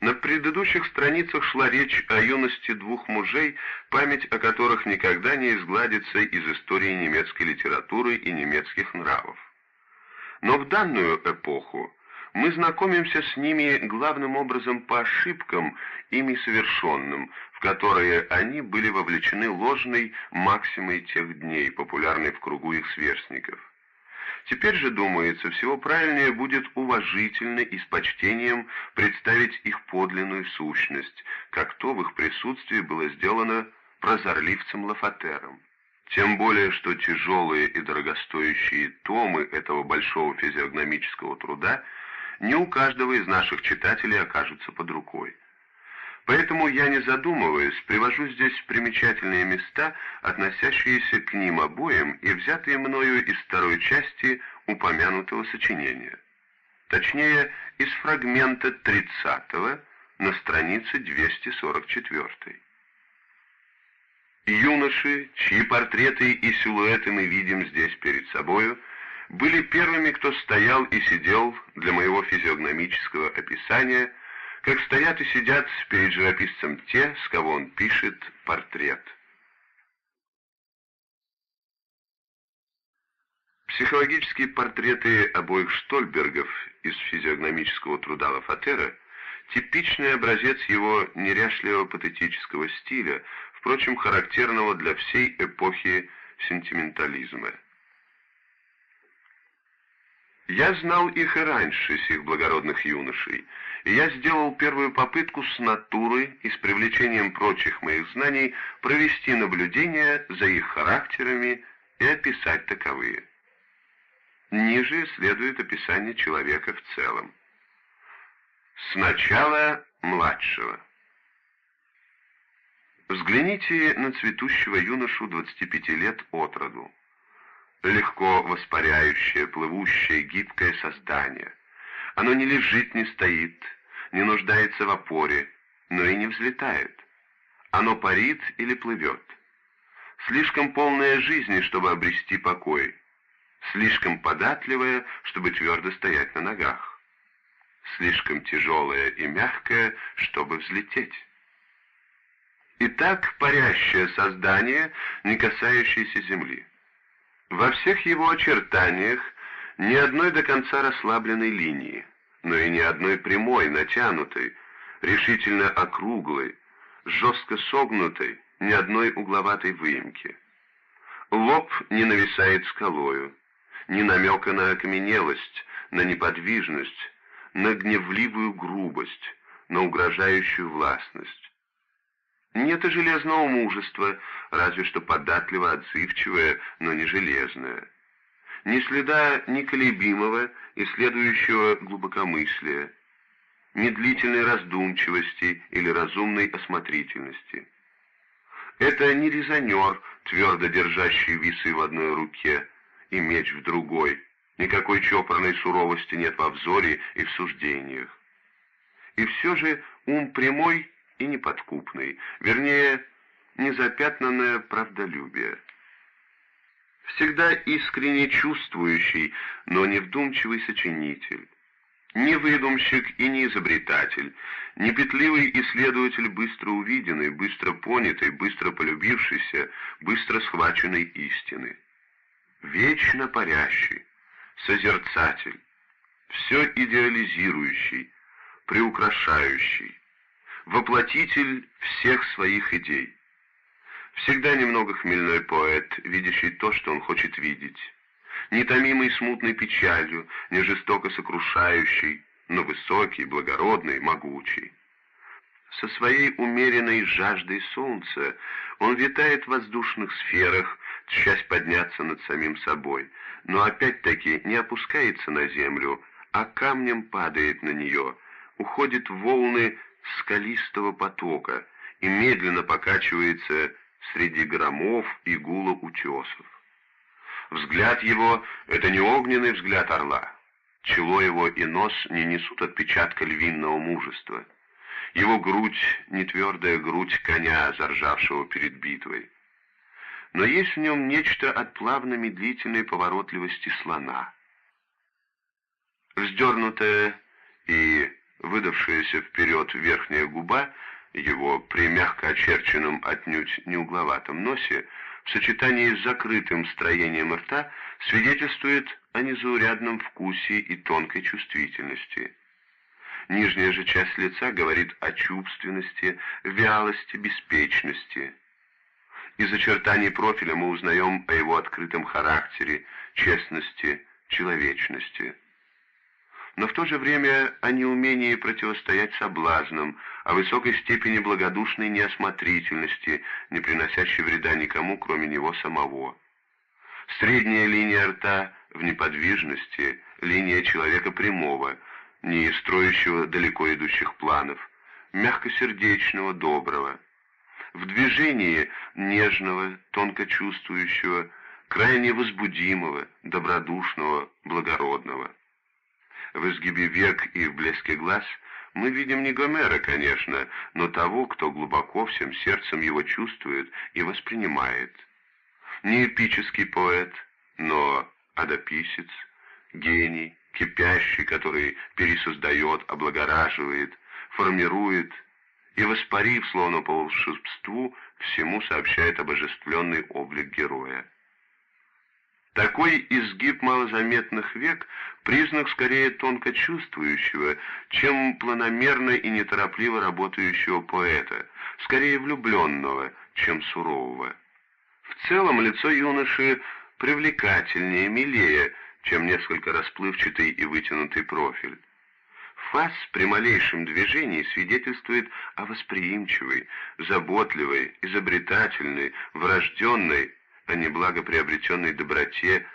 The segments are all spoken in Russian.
На предыдущих страницах шла речь о юности двух мужей, память о которых никогда не изгладится из истории немецкой литературы и немецких нравов. Но в данную эпоху мы знакомимся с ними главным образом по ошибкам, ими совершенным, в которые они были вовлечены ложной максимой тех дней, популярной в кругу их сверстников. Теперь же, думается, всего правильнее будет уважительно и с почтением представить их подлинную сущность, как то в их присутствии было сделано прозорливцем Лафатером. Тем более, что тяжелые и дорогостоящие томы этого большого физиогномического труда – не у каждого из наших читателей окажутся под рукой. Поэтому я, не задумываясь, привожу здесь примечательные места, относящиеся к ним обоим и взятые мною из второй части упомянутого сочинения. Точнее, из фрагмента 30 на странице 244. Юноши, чьи портреты и силуэты мы видим здесь перед собою, были первыми, кто стоял и сидел для моего физиогномического описания, как стоят и сидят перед живописцем те, с кого он пишет портрет. Психологические портреты обоих Штольбергов из физиогномического труда Лафатера – типичный образец его неряшливого патетического стиля, впрочем, характерного для всей эпохи сентиментализма – я знал их и раньше, сих благородных юношей, и я сделал первую попытку с натуры и с привлечением прочих моих знаний провести наблюдение за их характерами и описать таковые. Ниже следует описание человека в целом. Сначала младшего. Взгляните на цветущего юношу 25 лет от роду легко воспаряющее, плывущее, гибкое создание. Оно не лежит, не стоит, не нуждается в опоре, но и не взлетает. Оно парит или плывет. Слишком полное жизни, чтобы обрести покой. Слишком податливое, чтобы твердо стоять на ногах. Слишком тяжелое и мягкое, чтобы взлететь. Итак, парящее создание, не касающееся земли. Во всех его очертаниях ни одной до конца расслабленной линии, но и ни одной прямой, натянутой, решительно округлой, жестко согнутой, ни одной угловатой выемки. Лоб не нависает скалою, ни намека на окаменелость, на неподвижность, на гневливую грубость, на угрожающую властность. Нет и железного мужества, разве что податливо отзывчивое, но не железное. Ни следа неколебимого и следующего глубокомыслия, ни длительной раздумчивости или разумной осмотрительности. Это не резонер, твердо держащий весы в одной руке и меч в другой. Никакой чопорной суровости нет во взоре и в суждениях. И все же ум прямой и неподкупный, вернее, незапятнанное правдолюбие. Всегда искренне чувствующий, но не вдумчивый сочинитель. Не выдумщик и не изобретатель, не петливый исследователь быстро увиденный, быстро понятый, быстро полюбившийся, быстро схваченной истины. Вечно парящий, созерцатель, все идеализирующий, приукрашающий, воплотитель всех своих идей. Всегда немного хмельной поэт, видящий то, что он хочет видеть. Не томимый смутной печалью, не жестоко сокрушающий, но высокий, благородный, могучий. Со своей умеренной жаждой солнца он витает в воздушных сферах, часть подняться над самим собой, но опять-таки не опускается на землю, а камнем падает на нее, уходит в волны скалистого потока и медленно покачивается среди громов и гула утесов. Взгляд его — это не огненный взгляд орла. Чело его и нос не несут отпечатка львиного мужества. Его грудь — не твердая грудь коня, заржавшего перед битвой. Но есть в нем нечто от плавно-медлительной поворотливости слона. Вздернутая и выдавшаяся вперед верхняя губа, его при мягко очерченном отнюдь не угловатом носе, в сочетании с закрытым строением рта, свидетельствует о незаурядном вкусе и тонкой чувствительности. Нижняя же часть лица говорит о чувственности, вялости, беспечности. Из очертаний профиля мы узнаем о его открытом характере, честности, человечности. Но в то же время о неумении противостоять соблазнам, о высокой степени благодушной неосмотрительности, не приносящей вреда никому, кроме него самого. Средняя линия рта в неподвижности, линия человека прямого, не строящего далеко идущих планов, мягкосердечного, доброго. В движении нежного, тонко чувствующего, крайне возбудимого, добродушного, благородного. В изгибе век и в блеске глаз мы видим не Гомера, конечно, но того, кто глубоко всем сердцем его чувствует и воспринимает. Не эпический поэт, но адописец, гений, кипящий, который пересоздает, облагораживает, формирует и, воспарив, словно по волшебству, всему сообщает обожествленный облик героя. Такой изгиб малозаметных век – признак скорее тонко чувствующего, чем планомерно и неторопливо работающего поэта, скорее влюбленного, чем сурового. В целом лицо юноши привлекательнее, милее, чем несколько расплывчатый и вытянутый профиль. Фас при малейшем движении свидетельствует о восприимчивой, заботливой, изобретательной, врожденной, а не благоприобретенной доброте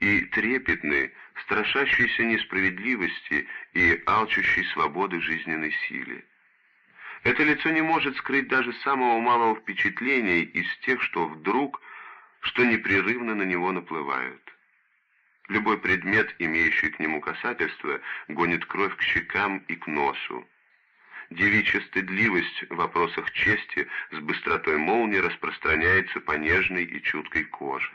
и трепетной, страшащейся несправедливости и алчущей свободы жизненной силе. Это лицо не может скрыть даже самого малого впечатления из тех, что вдруг, что непрерывно на него наплывают. Любой предмет, имеющий к нему касательство, гонит кровь к щекам и к носу. Девичья стыдливость в вопросах чести с быстротой молнии распространяется по нежной и чуткой коже.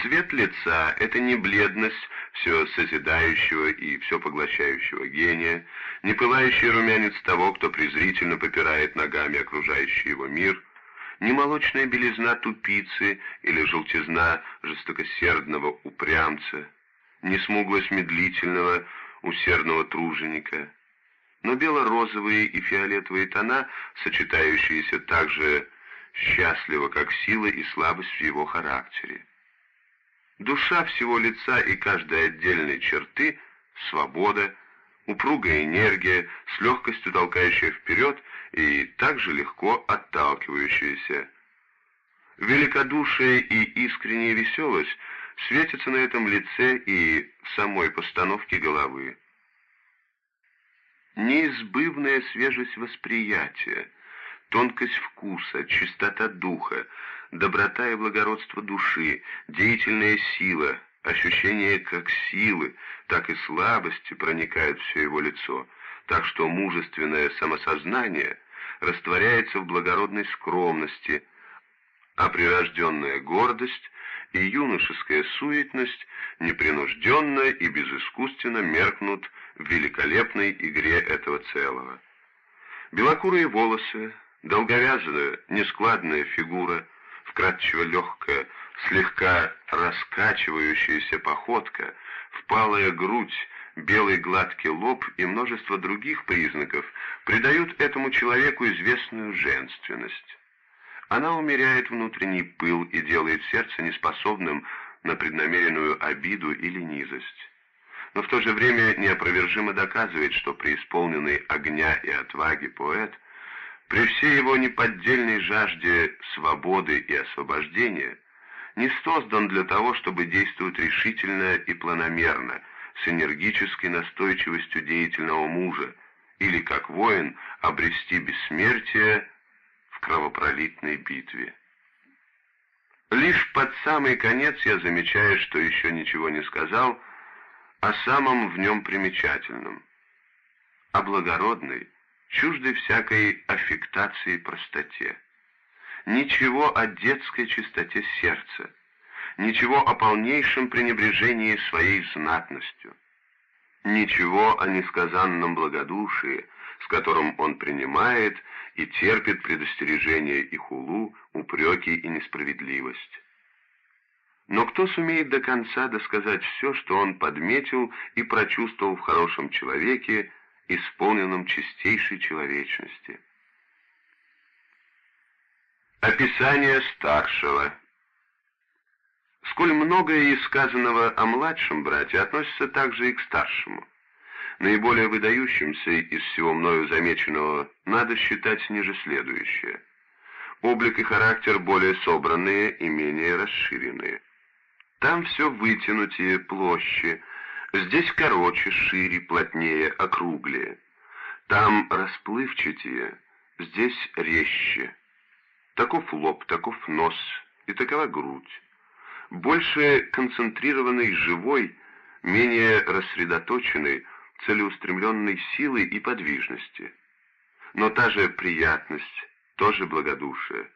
Цвет лица — это не бледность все созидающего и все поглощающего гения, не пылающий румянец того, кто презрительно попирает ногами окружающий его мир — ни молочная белизна тупицы или желтизна жестокосердного упрямца, ни смуглость медлительного, усердного труженика, но бело-розовые и фиолетовые тона, сочетающиеся так же счастливо, как сила и слабость в его характере. Душа всего лица и каждой отдельной черты — свобода, упругая энергия, с легкостью толкающая вперед и также легко отталкивающаяся. Великодушие и искренняя веселость светятся на этом лице и в самой постановке головы. Неизбывная свежесть восприятия, тонкость вкуса, чистота духа, доброта и благородство души, деятельная сила, ощущение как силы, так и слабости проникают все его лицо, так что мужественное самосознание растворяется в благородной скромности, а прирожденная гордость и юношеская суетность непринужденно и безыскусственно меркнут в великолепной игре этого целого. Белокурые волосы, долговязая, нескладная фигура, вкрадчиво легкая, слегка раскачивающаяся походка, впалая грудь, белый гладкий лоб и множество других признаков придают этому человеку известную женственность. Она умеряет внутренний пыл и делает сердце неспособным на преднамеренную обиду или низость. Но в то же время неопровержимо доказывает, что преисполненный огня и отваги поэт, при всей его неподдельной жажде свободы и освобождения, не создан для того, чтобы действовать решительно и планомерно – с энергической настойчивостью деятельного мужа, или, как воин, обрести бессмертие в кровопролитной битве. Лишь под самый конец я замечаю, что еще ничего не сказал о самом в нем примечательном, о благородной, чуждой всякой аффектации простоте. Ничего о детской чистоте сердца, ничего о полнейшем пренебрежении своей знатностью. ничего о несказанном благодушии, с которым он принимает и терпит предостережения и хулу, упреки и несправедливость. Но кто сумеет до конца досказать все, что он подметил и прочувствовал в хорошем человеке, исполненном чистейшей человечности? Описание старшего Сколь многое из сказанного о младшем брате относится также и к старшему. Наиболее выдающимся из всего мною замеченного надо считать ниже следующее. Облик и характер более собранные и менее расширенные. Там все вытянутее, площе, здесь короче, шире, плотнее, округлее. Там расплывчатее, здесь резче. Таков лоб, таков нос и такова грудь больше концентрированной живой, менее рассредоточенной, целеустремленной силы и подвижности. Но та же приятность, тоже благодушие,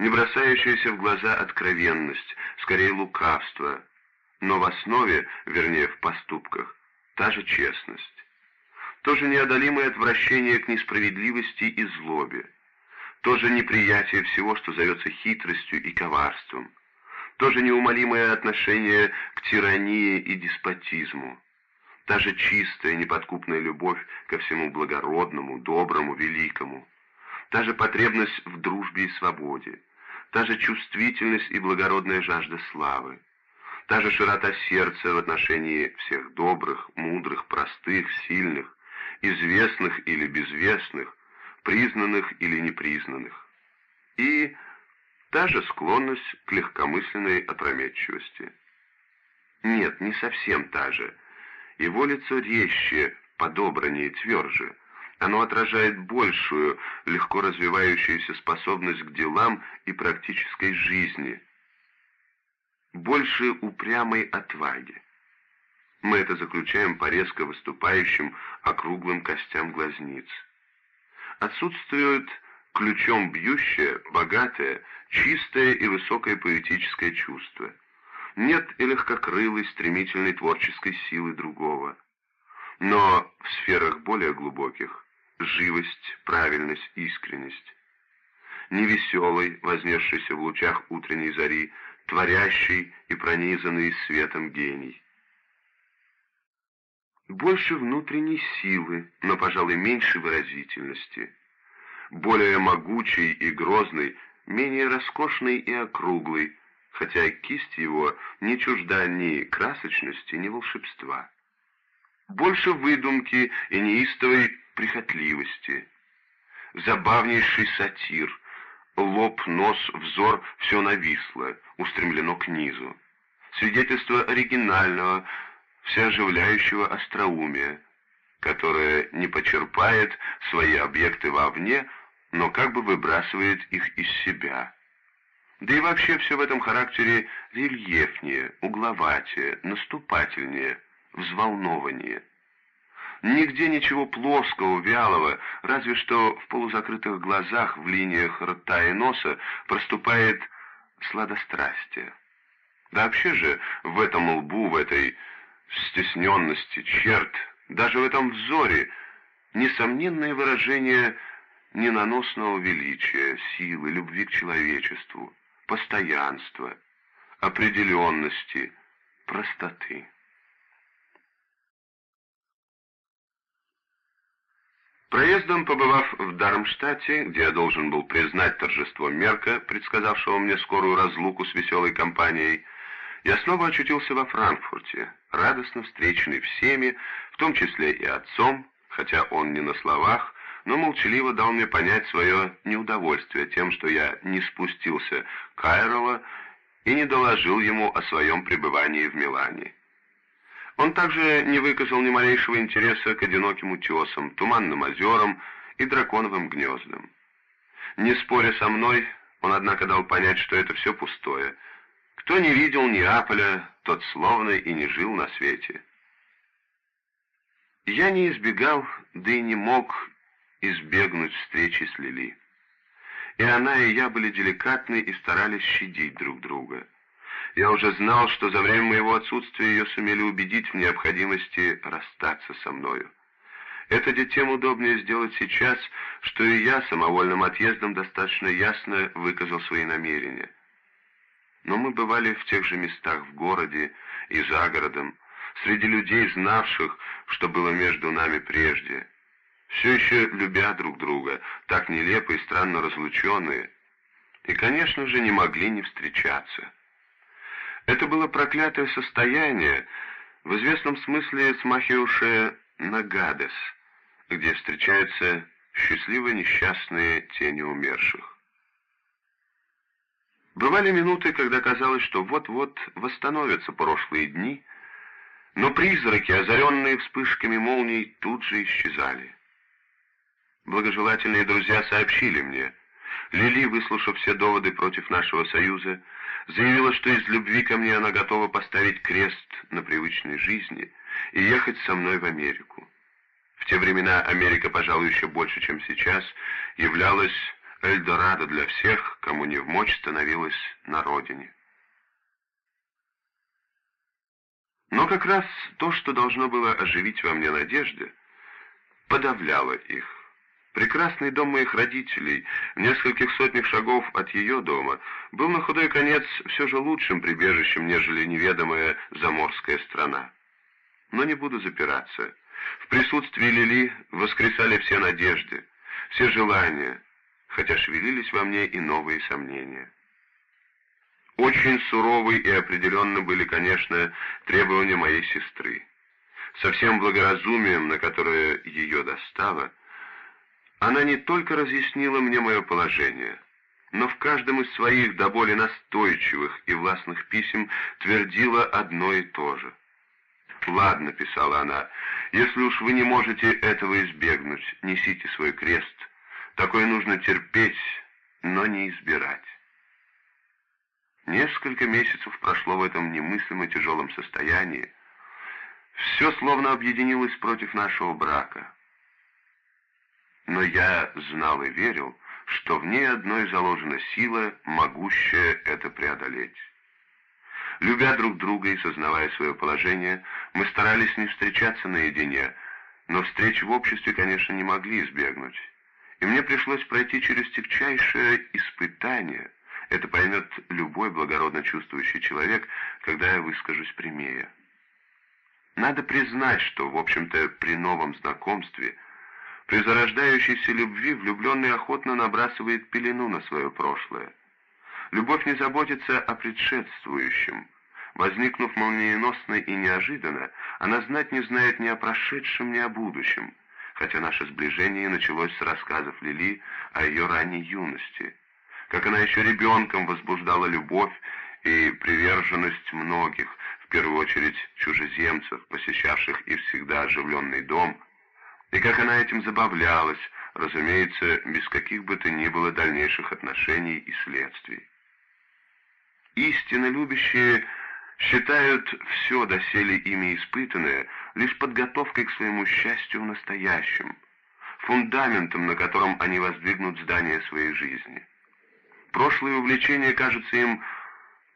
не бросающаяся в глаза откровенность, скорее лукавство, но в основе, вернее в поступках, та же честность. тоже неодолимое отвращение к несправедливости и злобе, тоже неприятие всего, что зовется хитростью и коварством, тоже неумолимое отношение к тирании и деспотизму, та же чистая неподкупная любовь ко всему благородному, доброму, великому, та же потребность в дружбе и свободе, та же чувствительность и благородная жажда славы, та же широта сердца в отношении всех добрых, мудрых, простых, сильных, известных или безвестных, признанных или непризнанных. И Та же склонность к легкомысленной опрометчивости. Нет, не совсем та же. Его лицо резче, подобраннее, тверже. Оно отражает большую, легко развивающуюся способность к делам и практической жизни. Больше упрямой отваги. Мы это заключаем по резко выступающим округлым костям глазниц. Отсутствует ключом бьющее, богатое, чистое и высокое поэтическое чувство. Нет и легкокрылой, стремительной творческой силы другого. Но в сферах более глубоких — живость, правильность, искренность. Невеселый, вознесшийся в лучах утренней зари, творящий и пронизанный светом гений. Больше внутренней силы, но, пожалуй, меньше выразительности — более могучий и грозный, менее роскошный и округлый, хотя кисть его не чужда ни красочности, ни волшебства. Больше выдумки и неистовой прихотливости. Забавнейший сатир, лоб, нос, взор — все нависло, устремлено к низу. Свидетельство оригинального, всеоживляющего остроумия, которое не почерпает свои объекты вовне, но как бы выбрасывает их из себя. Да и вообще все в этом характере рельефнее, угловатее, наступательнее, взволнованнее. Нигде ничего плоского, вялого, разве что в полузакрытых глазах, в линиях рта и носа проступает сладострастие. Да вообще же в этом лбу, в этой стесненности черт, даже в этом взоре, несомненное выражение ненаносного величия, силы, любви к человечеству, постоянства, определенности, простоты. Проездом побывав в Дармштадте, где я должен был признать торжество Мерка, предсказавшего мне скорую разлуку с веселой компанией, я снова очутился во Франкфурте, радостно встреченный всеми, в том числе и отцом, хотя он не на словах, но молчаливо дал мне понять свое неудовольствие тем, что я не спустился к Айрова и не доложил ему о своем пребывании в Милане. Он также не выказал ни малейшего интереса к одиноким утесам, туманным озерам и драконовым гнездам. Не споря со мной, он, однако, дал понять, что это все пустое. Кто не видел Неаполя, тот словно и не жил на свете. Я не избегал, да и не мог избегнуть встречи с Лили. И она, и я были деликатны и старались щадить друг друга. Я уже знал, что за время моего отсутствия ее сумели убедить в необходимости расстаться со мною. Это тем удобнее сделать сейчас, что и я самовольным отъездом достаточно ясно выказал свои намерения. Но мы бывали в тех же местах в городе и за городом, среди людей, знавших, что было между нами прежде, все еще любя друг друга, так нелепо и странно разлученные, и, конечно же, не могли не встречаться. Это было проклятое состояние, в известном смысле смахивавшее на гадес, где встречаются счастливые несчастные тени умерших. Бывали минуты, когда казалось, что вот-вот восстановятся прошлые дни, но призраки, озаренные вспышками молний, тут же исчезали. Благожелательные друзья сообщили мне, Лили, выслушав все доводы против нашего союза, заявила, что из любви ко мне она готова поставить крест на привычной жизни и ехать со мной в Америку. В те времена Америка, пожалуй, еще больше, чем сейчас, являлась Эльдорадо для всех, кому не в мочь становилась на родине. Но как раз то, что должно было оживить во мне надежды, подавляло их. Прекрасный дом моих родителей, в нескольких сотнях шагов от ее дома, был на худой конец все же лучшим прибежищем, нежели неведомая заморская страна. Но не буду запираться. В присутствии Лили воскресали все надежды, все желания, хотя шевелились во мне и новые сомнения. Очень суровы и определенно были, конечно, требования моей сестры. Со всем благоразумием, на которое ее достало, она не только разъяснила мне мое положение, но в каждом из своих до боли настойчивых и властных писем твердила одно и то же. «Ладно», — писала она, — «если уж вы не можете этого избегнуть, несите свой крест. Такое нужно терпеть, но не избирать». Несколько месяцев прошло в этом немыслимо тяжелом состоянии. Все словно объединилось против нашего брака но я знал и верил, что в ней одной заложена сила, могущая это преодолеть. Любя друг друга и сознавая свое положение, мы старались не встречаться наедине, но встреч в обществе, конечно, не могли избегнуть. И мне пришлось пройти через тягчайшее испытание. Это поймет любой благородно чувствующий человек, когда я выскажусь прямее. Надо признать, что, в общем-то, при новом знакомстве – при зарождающейся любви влюбленный охотно набрасывает пелену на свое прошлое. Любовь не заботится о предшествующем. Возникнув молниеносно и неожиданно, она знать не знает ни о прошедшем, ни о будущем, хотя наше сближение началось с рассказов Лили о ее ранней юности, как она еще ребенком возбуждала любовь и приверженность многих, в первую очередь чужеземцев, посещавших и всегда оживленный дом – и как она этим забавлялась, разумеется, без каких бы то ни было дальнейших отношений и следствий. Истинно любящие считают все доселе ими испытанное лишь подготовкой к своему счастью в настоящем, фундаментом, на котором они воздвигнут здание своей жизни. Прошлые увлечения кажутся им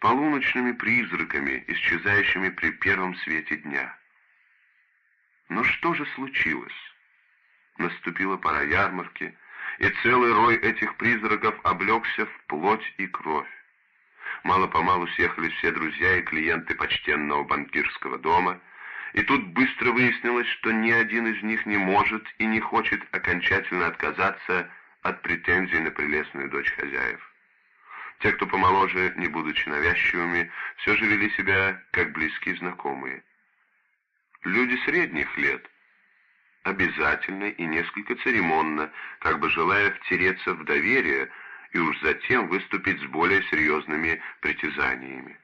полуночными призраками, исчезающими при первом свете дня. Но что же случилось? Наступила пора ярмарки, и целый рой этих призраков облегся в плоть и кровь. Мало-помалу съехались все друзья и клиенты почтенного банкирского дома, и тут быстро выяснилось, что ни один из них не может и не хочет окончательно отказаться от претензий на прелестную дочь хозяев. Те, кто помоложе, не будучи навязчивыми, все же вели себя как близкие знакомые. Люди средних лет, обязательно и несколько церемонно, как бы желая втереться в доверие и уж затем выступить с более серьезными притязаниями.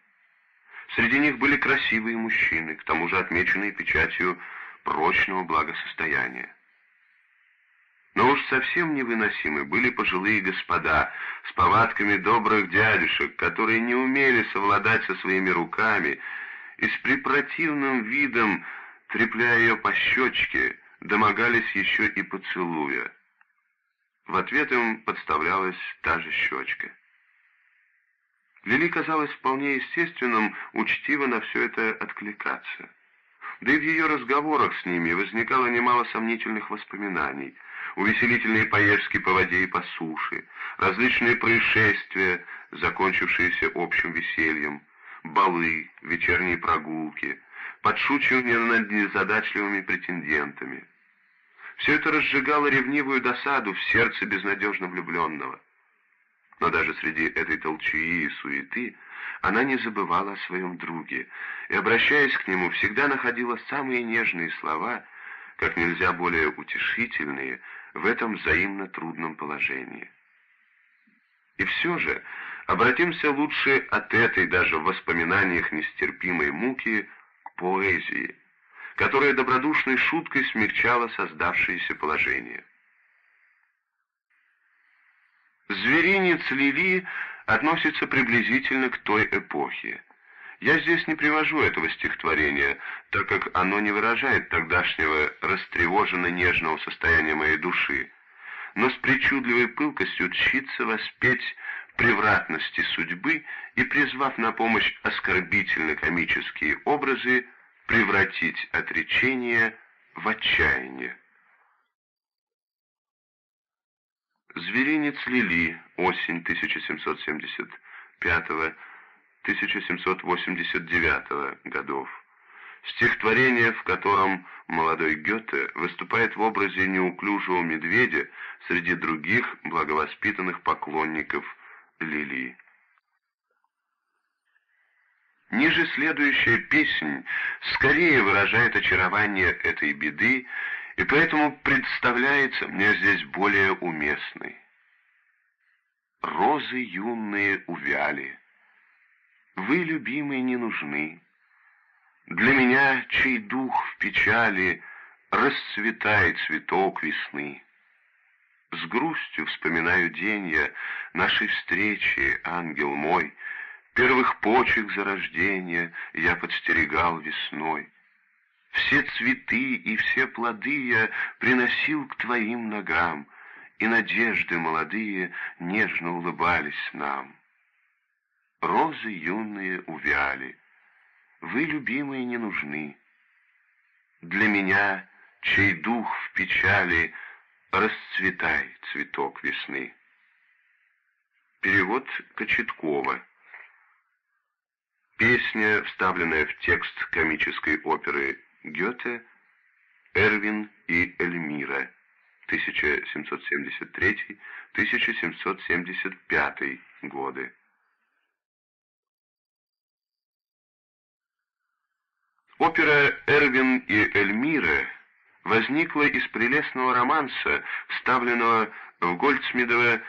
Среди них были красивые мужчины, к тому же отмеченные печатью прочного благосостояния. Но уж совсем невыносимы были пожилые господа с повадками добрых дядюшек, которые не умели совладать со своими руками и с препротивным видом, трепляя ее по щечке, домогались еще и поцелуя. В ответ им подставлялась та же щечка. Лили казалось вполне естественным учтиво на все это откликаться. Да и в ее разговорах с ними возникало немало сомнительных воспоминаний. Увеселительные поездки по воде и по суше, различные происшествия, закончившиеся общим весельем, балы, вечерние прогулки, подшучивание над незадачливыми претендентами. Все это разжигало ревнивую досаду в сердце безнадежно влюбленного. Но даже среди этой толчаи и суеты она не забывала о своем друге и, обращаясь к нему, всегда находила самые нежные слова, как нельзя более утешительные, в этом взаимно трудном положении. И все же обратимся лучше от этой даже в воспоминаниях нестерпимой муки поэзии, которая добродушной шуткой смягчала создавшееся положение. Зверинец Лили относится приблизительно к той эпохе. Я здесь не привожу этого стихотворения, так как оно не выражает тогдашнего растревоженно-нежного состояния моей души, но с причудливой пылкостью тщится воспеть превратности судьбы и, призвав на помощь оскорбительно-комические образы, превратить отречение в отчаяние. Зверинец Лили, осень 1775-1789 годов. Стихотворение, в котором молодой Гёте выступает в образе неуклюжего медведя среди других благовоспитанных поклонников Лили. Ниже следующая песнь скорее выражает очарование этой беды и поэтому представляется мне здесь более уместной. Розы юные увяли, вы, любимые, не нужны. Для меня, чей дух в печали, расцветает цветок весны. С грустью вспоминаю день я нашей встречи, ангел мой, Первых почек зарождения я подстерегал весной. Все цветы и все плоды я приносил к Твоим ногам, И надежды молодые нежно улыбались нам. Розы юные увяли, вы, любимые, не нужны. Для меня, чей дух в печали, Расцветай, цветок весны. Перевод Кочеткова Песня, вставленная в текст комической оперы Гёте «Эрвин и Эльмира» 1773-1775 годы. Опера «Эрвин и Эльмира» возникла из прелестного романса, вставленного в Гольцмидова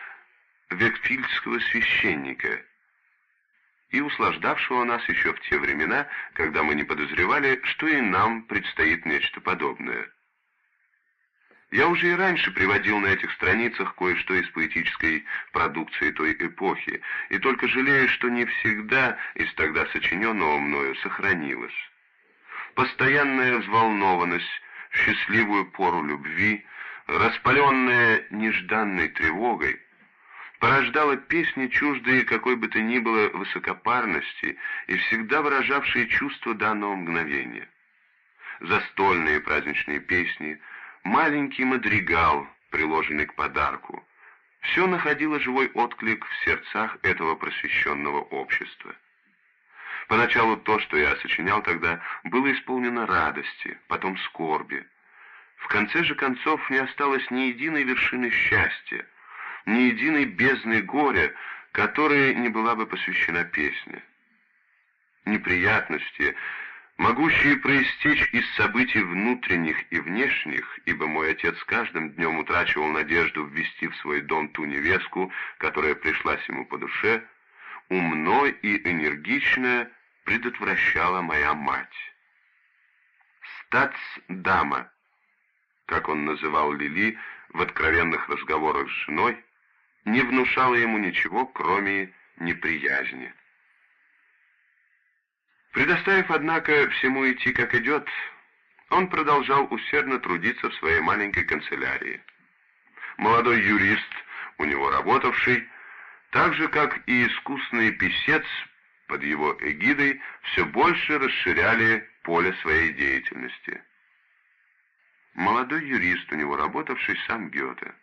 Векфильдского священника – и услаждавшего нас еще в те времена, когда мы не подозревали, что и нам предстоит нечто подобное. Я уже и раньше приводил на этих страницах кое-что из поэтической продукции той эпохи, и только жалею, что не всегда из тогда сочиненного мною сохранилось. Постоянная взволнованность счастливую пору любви, распаленная нежданной тревогой — порождала песни, чуждые какой бы то ни было высокопарности и всегда выражавшие чувство данного мгновения. Застольные праздничные песни, маленький мадригал, приложенный к подарку, все находило живой отклик в сердцах этого просвещенного общества. Поначалу то, что я сочинял тогда, было исполнено радости, потом скорби. В конце же концов не осталось ни единой вершины счастья, ни единой бездны горя, которой не была бы посвящена песня. Неприятности, могущие проистечь из событий внутренних и внешних, ибо мой отец каждым днем утрачивал надежду ввести в свой дом ту невестку, которая пришлась ему по душе, умно и энергично предотвращала моя мать. Стац-дама, как он называл Лили в откровенных разговорах с женой, не внушало ему ничего, кроме неприязни. Предоставив, однако, всему идти как идет, он продолжал усердно трудиться в своей маленькой канцелярии. Молодой юрист, у него работавший, так же, как и искусный писец под его эгидой все больше расширяли поле своей деятельности. Молодой юрист, у него работавший сам Гёте.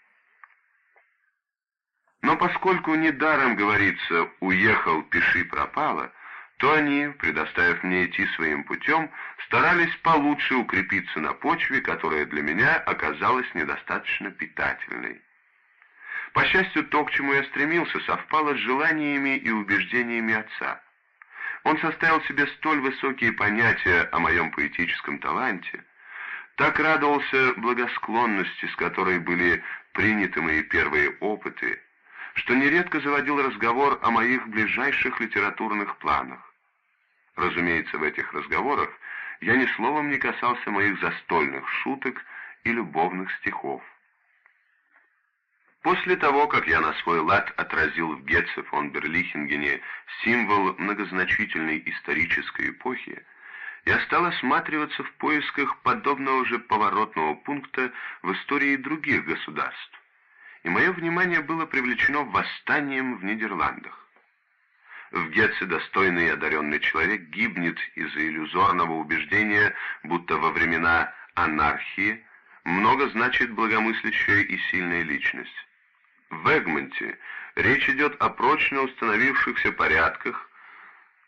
Но поскольку недаром говорится «уехал, пиши, пропало», то они, предоставив мне идти своим путем, старались получше укрепиться на почве, которая для меня оказалась недостаточно питательной. По счастью, то, к чему я стремился, совпало с желаниями и убеждениями отца. Он составил себе столь высокие понятия о моем поэтическом таланте, так радовался благосклонности, с которой были приняты мои первые опыты, что нередко заводил разговор о моих ближайших литературных планах. Разумеется, в этих разговорах я ни словом не касался моих застольных шуток и любовных стихов. После того, как я на свой лад отразил в Гетце фон Берлихингене символ многозначительной исторической эпохи, я стал осматриваться в поисках подобного же поворотного пункта в истории других государств, и мое внимание было привлечено восстанием в Нидерландах. В Гетце достойный и одаренный человек гибнет из-за иллюзорного убеждения, будто во времена анархии много значит благомыслящая и сильная личность. В Эгмонте речь идет о прочно установившихся порядках,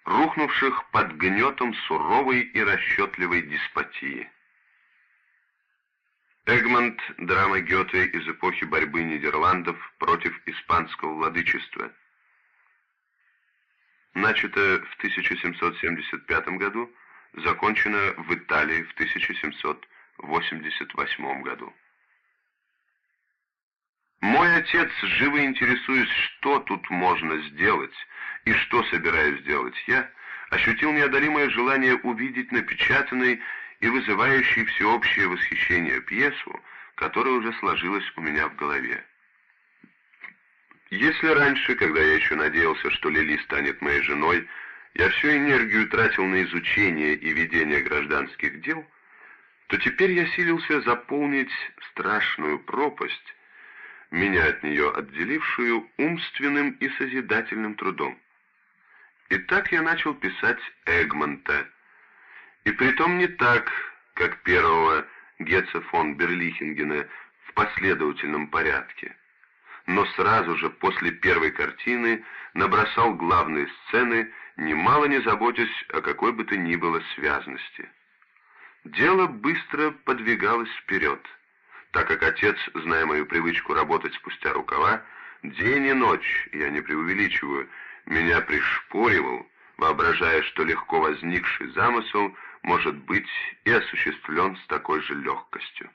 рухнувших под гнетом суровой и расчетливой деспотии. Эгмонт – драма Гёте из эпохи борьбы Нидерландов против испанского владычества. Начато в 1775 году, закончено в Италии в 1788 году. Мой отец, живо интересуясь, что тут можно сделать и что собираюсь сделать я, ощутил неодолимое желание увидеть напечатанной и вызывающей всеобщее восхищение пьесу, которая уже сложилась у меня в голове. Если раньше, когда я еще надеялся, что Лили станет моей женой, я всю энергию тратил на изучение и ведение гражданских дел, то теперь я силился заполнить страшную пропасть, меня от нее отделившую умственным и созидательным трудом. И так я начал писать Эгмонта, и притом не так, как первого Гетца фон Берлихингена в последовательном порядке, но сразу же после первой картины набросал главные сцены, немало не заботясь о какой бы то ни было связности. Дело быстро подвигалось вперед — так как отец, зная мою привычку работать спустя рукава, день и ночь, я не преувеличиваю, меня пришпоривал, воображая, что легко возникший замысел может быть и осуществлен с такой же легкостью.